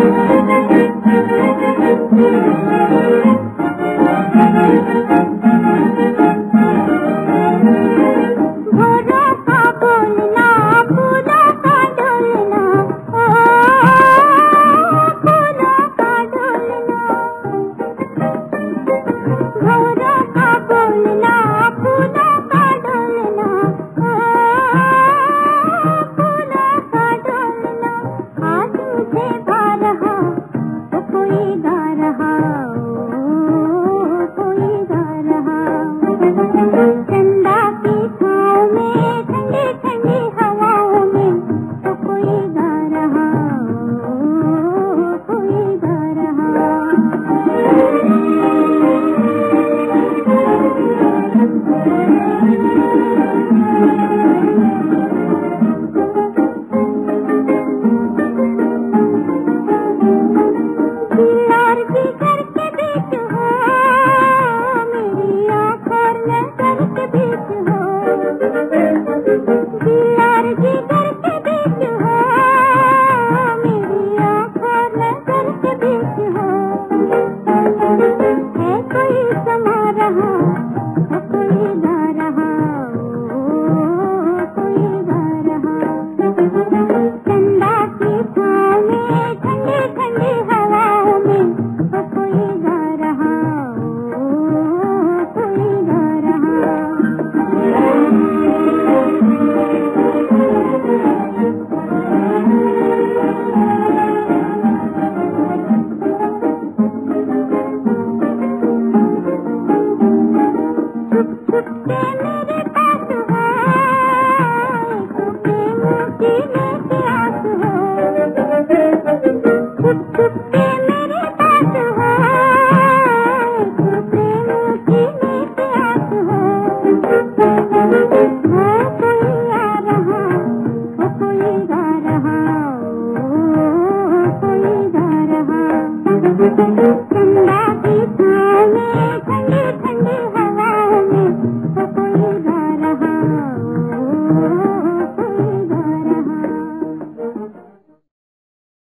Thank you. रहा चुपके